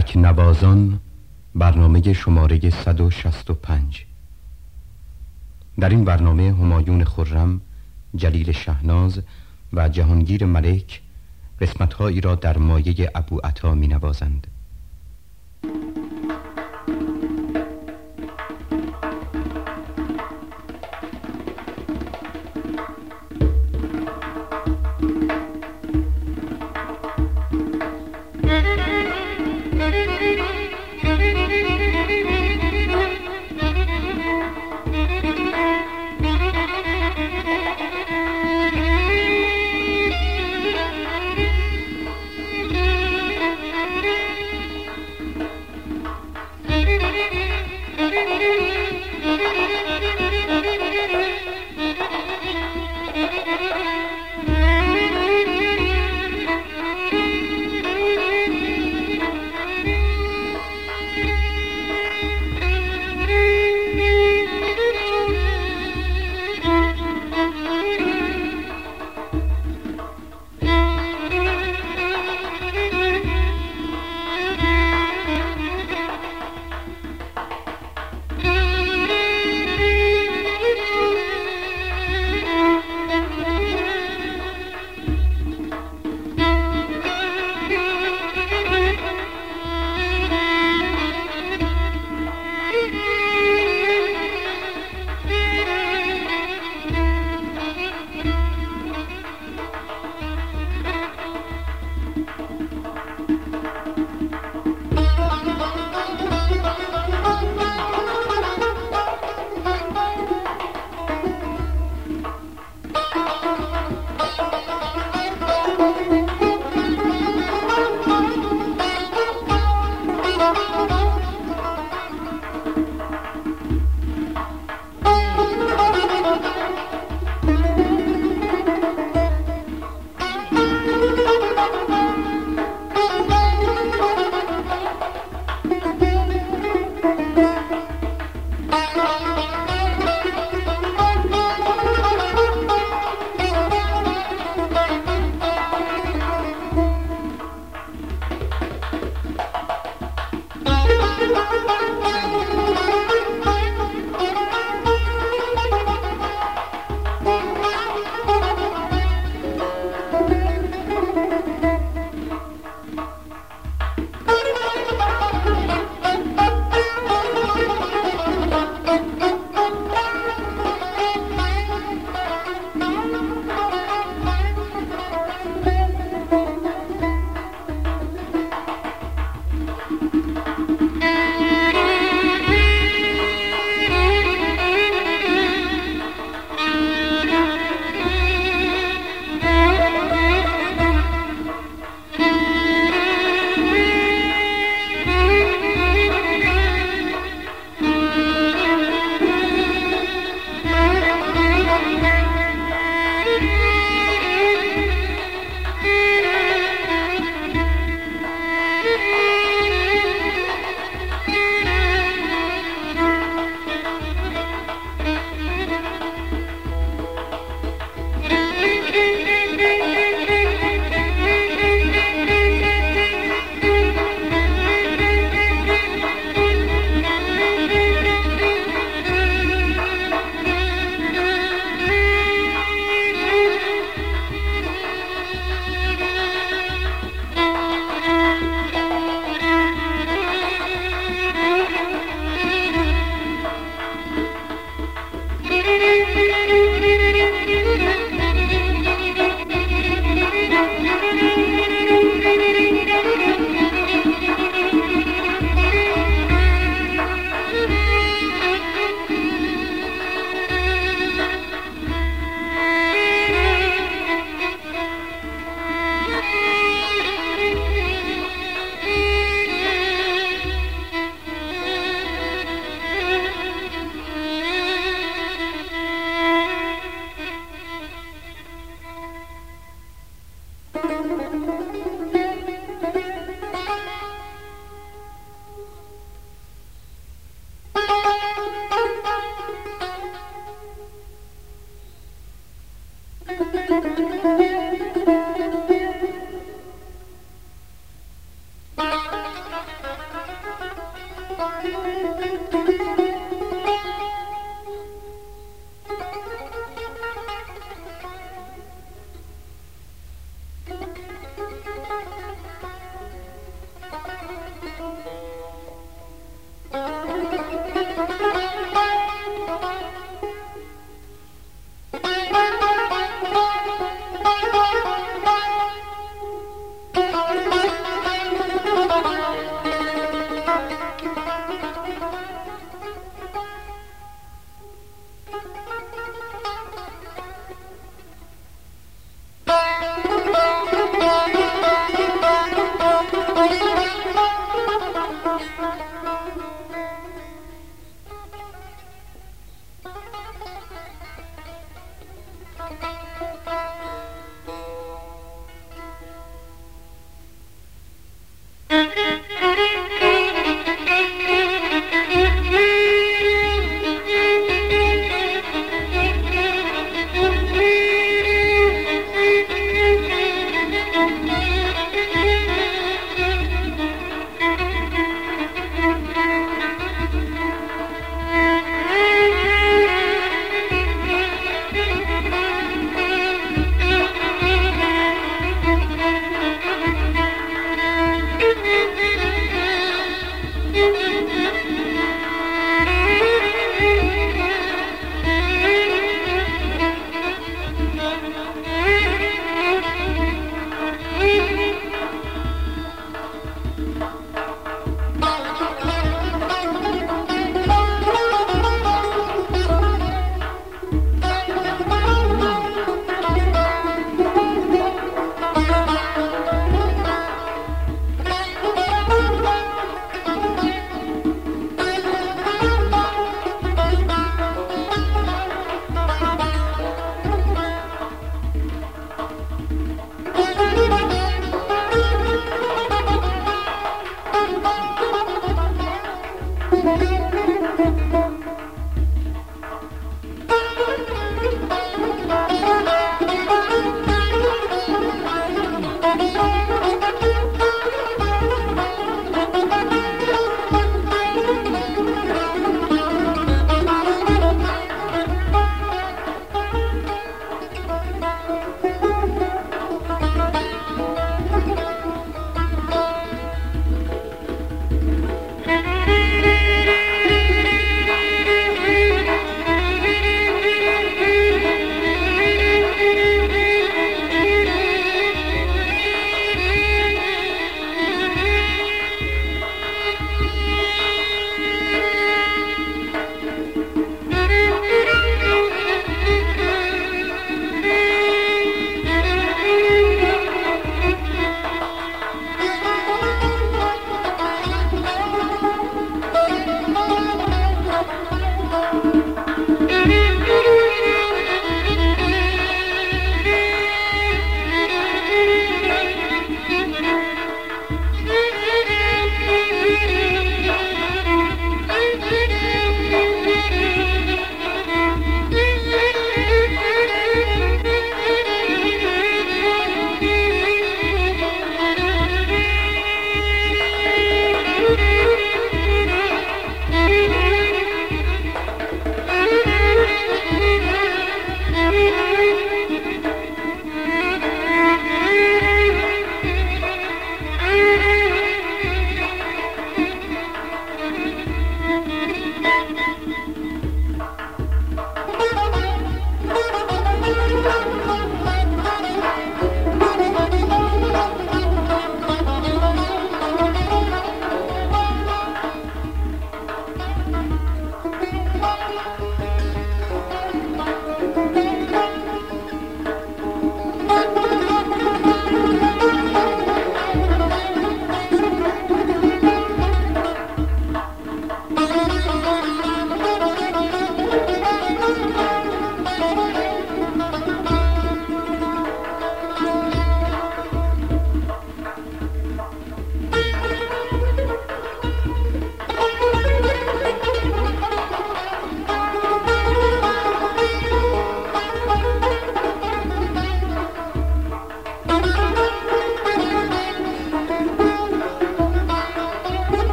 تکنوازان برنامه شماره 165 در این برنامه همایون خرم، جلیل شهناز و جهانگیر ملک قسمتهایی را در مایه ابو عطا می نوازند.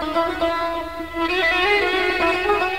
پایان برنامه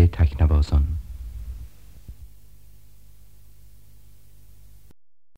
تکنوازان.